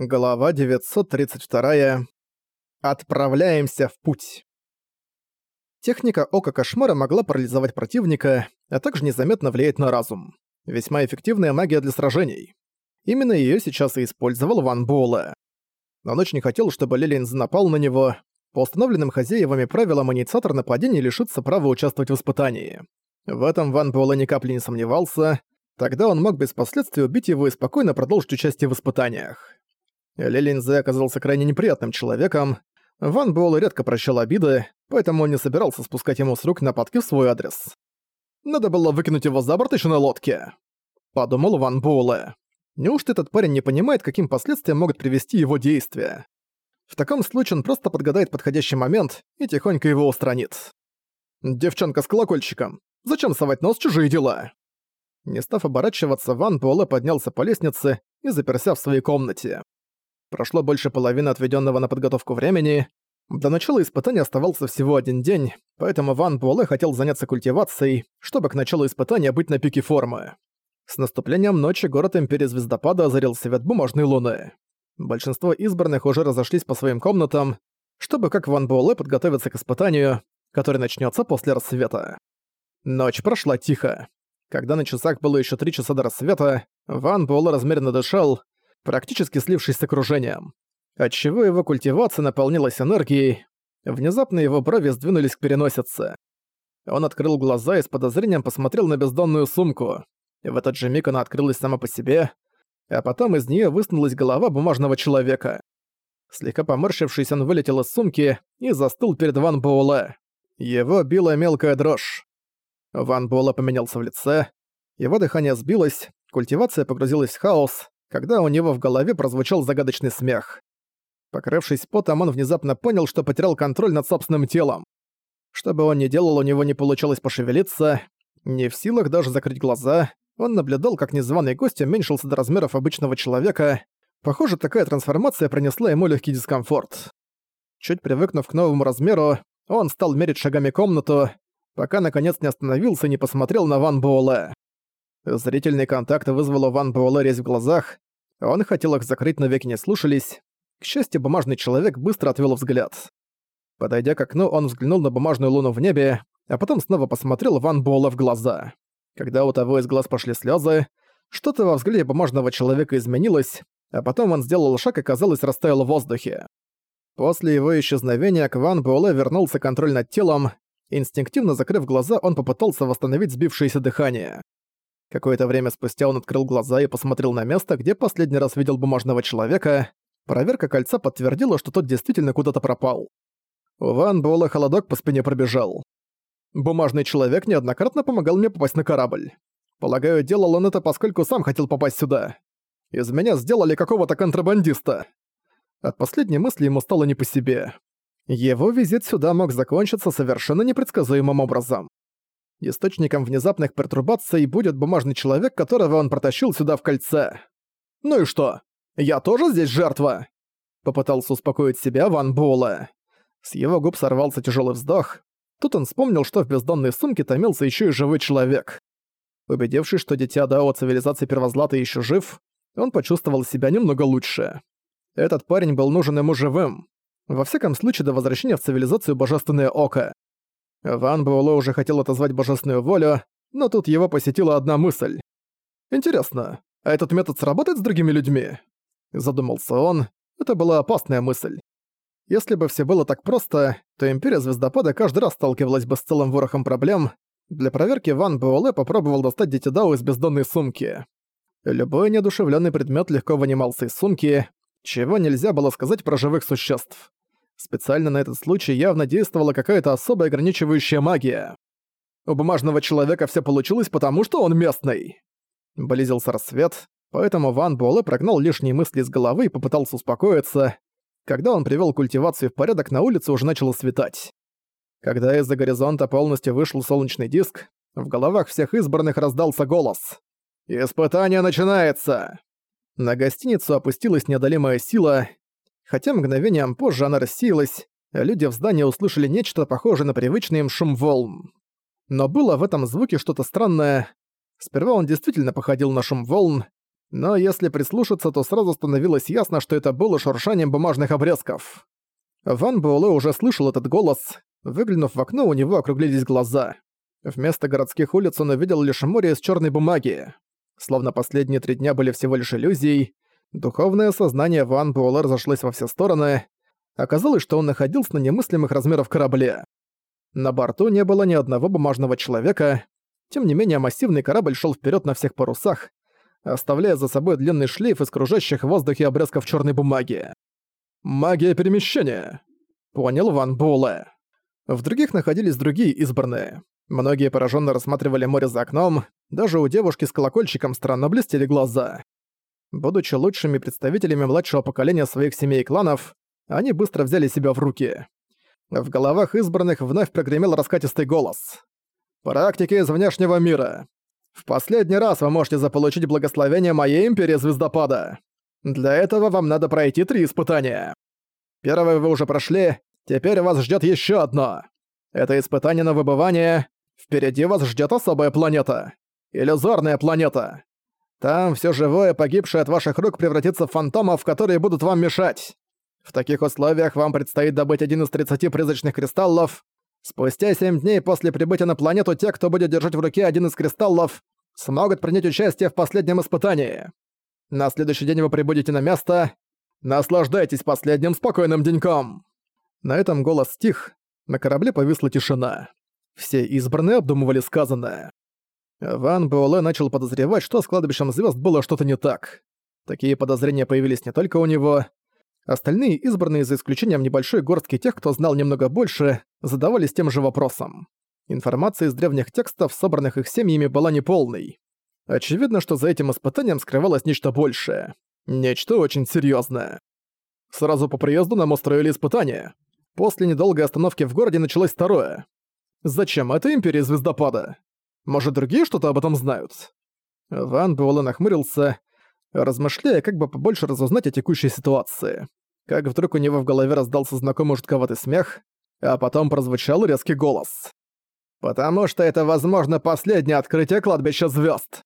Глава 932. Отправляемся в путь. Техника Ока Кошмара могла парализовать противника, а также незаметно влиять на разум. Весьма эффективная магия для сражений. Именно её сейчас и использовал Ван Буэлэ. Он очень хотел, чтобы Лилинз напал на него. По установленным хозяевами правилам инициатор нападения лишится права участвовать в испытании. В этом Ван Буэлэ ни капли не сомневался. Тогда он мог без последствий убить его и спокойно продолжить участие в испытаниях. Лилинзе оказался крайне неприятным человеком. Ван Буэлл редко прощал обиды, поэтому он не собирался спускать ему с рук нападки в свой адрес. «Надо было выкинуть его за борт ещё на лодке», — подумал Ван Буэлэ. Неужто этот парень не понимает, каким последствиям могут привести его действия? В таком случае он просто подгадает подходящий момент и тихонько его устранит. «Девчонка с колокольчиком, зачем совать нос в чужие дела?» Не став оборачиваться, Ван Буэлэ поднялся по лестнице и заперся в своей комнате. Прошло больше половины отведенного на подготовку времени. До начала испытания оставался всего один день, поэтому Ван Буэлэ хотел заняться культивацией, чтобы к началу испытания быть на пике формы. С наступлением ночи город Империи Звездопада озарил свет бумажной луны. Большинство избранных уже разошлись по своим комнатам, чтобы как Ван Буэлэ подготовиться к испытанию, которое начнется после рассвета. Ночь прошла тихо. Когда на часах было еще три часа до рассвета, Ван Буэлэ размеренно дышал, практически слившись с окружением. Отчего его культивация наполнилась энергией, внезапно его брови сдвинулись к переносице. Он открыл глаза и с подозрением посмотрел на бездонную сумку. В этот же миг она открылась сама по себе, а потом из нее высунулась голова бумажного человека. Слегка поморщившись, он вылетел из сумки и застыл перед Ван Буэлэ. Его била мелкая дрожь. Ван Буэлэ поменялся в лице, его дыхание сбилось, культивация погрузилась в хаос, когда у него в голове прозвучал загадочный смех. Покрывшись потом, он внезапно понял, что потерял контроль над собственным телом. Что бы он ни делал, у него не получалось пошевелиться. Не в силах даже закрыть глаза, он наблюдал, как незваный гость уменьшился до размеров обычного человека. Похоже, такая трансформация принесла ему легкий дискомфорт. Чуть привыкнув к новому размеру, он стал мерить шагами комнату, пока наконец не остановился и не посмотрел на Ван Буэлэ. Зрительный контакт вызвал у Ван Буэлэ резь в глазах. Он хотел их закрыть, но веки не слушались. К счастью, бумажный человек быстро отвел взгляд. Подойдя к окну, он взглянул на бумажную луну в небе, а потом снова посмотрел Ван Буэлэ в глаза. Когда у того из глаз пошли слезы, что-то во взгляде бумажного человека изменилось, а потом он сделал шаг и, казалось, растаял в воздухе. После его исчезновения к Ван Буэлэ вернулся контроль над телом. Инстинктивно закрыв глаза, он попытался восстановить сбившееся дыхание. Какое-то время спустя он открыл глаза и посмотрел на место, где последний раз видел бумажного человека. Проверка кольца подтвердила, что тот действительно куда-то пропал. У Ван Буэлла холодок по спине пробежал. Бумажный человек неоднократно помогал мне попасть на корабль. Полагаю, делал он это, поскольку сам хотел попасть сюда. Из меня сделали какого-то контрабандиста. От последней мысли ему стало не по себе. Его визит сюда мог закончиться совершенно непредсказуемым образом. Источником внезапных пертурбаций будет бумажный человек, которого он протащил сюда в кольце. «Ну и что? Я тоже здесь жертва?» Попытался успокоить себя Ван Буэлэ. С его губ сорвался тяжелый вздох. Тут он вспомнил, что в бездонной сумке томился еще и живой человек. Убедившись, что дитя Дао цивилизации Первозлата еще жив, он почувствовал себя немного лучше. Этот парень был нужен ему живым. Во всяком случае, до возвращения в цивилизацию Божественное Око. Ван Буэлло уже хотел отозвать божественную волю, но тут его посетила одна мысль. «Интересно, а этот метод сработает с другими людьми?» Задумался он. Это была опасная мысль. Если бы все было так просто, то Империя Звездопада каждый раз сталкивалась бы с целым ворохом проблем. Для проверки Ван Буэлэ попробовал достать Дитидау из бездонной сумки. Любой неодушевленный предмет легко вынимался из сумки, чего нельзя было сказать про живых существ. Специально на этот случай явно действовала какая-то особая ограничивающая магия. У бумажного человека все получилось потому, что он местный. Близился рассвет, поэтому Ван Буэлэ прогнал лишние мысли из головы и попытался успокоиться. Когда он привел культивацию в порядок, на улице уже начало светать. Когда из-за горизонта полностью вышел солнечный диск, в головах всех избранных раздался голос. «Испытание начинается!» На гостиницу опустилась неодолимая сила, Хотя мгновением позже она рассеялась, люди в здании услышали нечто похожее на привычный им шум волн. Но было в этом звуке что-то странное. Сперва он действительно походил на шум волн, Но если прислушаться, то сразу становилось ясно, что это было шуршанием бумажных обрезков. Ван Буэлэ уже слышал этот голос. Выглянув в окно, у него округлились глаза. Вместо городских улиц он увидел лишь море из черной бумаги. Словно последние три дня были всего лишь иллюзией, духовное сознание Ван Буэлэ разошлось во все стороны. Оказалось, что он находился на немыслимых размеров корабле. На борту не было ни одного бумажного человека, тем не менее массивный корабль шел вперед на всех парусах, оставляя за собой длинный шлейф из кружащих в воздухе обрезков черной бумаги. «Магия перемещения!» — понял Ван Буэлэ. В других находились другие избранные. Многие пораженно рассматривали море за окном, даже у девушки с колокольчиком странно блестели глаза. Будучи лучшими представителями младшего поколения своих семей и кланов, они быстро взяли себя в руки. В головах избранных вновь прогремел раскатистый голос. «Практики из внешнего мира. В последний раз вы можете заполучить благословение моей Империи Звездопада. Для этого вам надо пройти три испытания. Первое вы уже прошли, теперь вас ждет еще одно. Это испытание на выбывание. Впереди вас ждет особая планета. Иллюзорная планета. Там все живое, погибшее от ваших рук, превратится в фантомов, которые будут вам мешать. В таких условиях вам предстоит добыть один из 30 призрачных кристаллов. Спустя 7 дней после прибытия на планету те, кто будет держать в руке один из кристаллов, смогут принять участие в последнем испытании. На следующий день вы прибудете на место. Наслаждайтесь последним спокойным деньком. На этом голос стих. На корабле повисла тишина. Все избранные обдумывали сказанное. Ван Буэлэ начал подозревать, что с кладбищем звезд было что-то не так. Такие подозрения появились не только у него. Остальные избранные, за исключением небольшой горстки тех, кто знал немного больше, задавались тем же вопросом. Информация из древних текстов, собранных их семьями, была неполной. Очевидно, что за этим испытанием скрывалось нечто большее. Нечто очень серьезное. Сразу по приезду нам устроили испытание. После недолгой остановки в городе началось второе. Зачем это Империя Звездопада? Может, другие что-то об этом знают? Ван Буэлэ нахмурился, размышляя, как бы побольше разузнать о текущей ситуации. Как вдруг у него в голове раздался знакомый жутковатый смех, а потом прозвучал резкий голос. «Потому что это, возможно, последнее открытие кладбища звезд.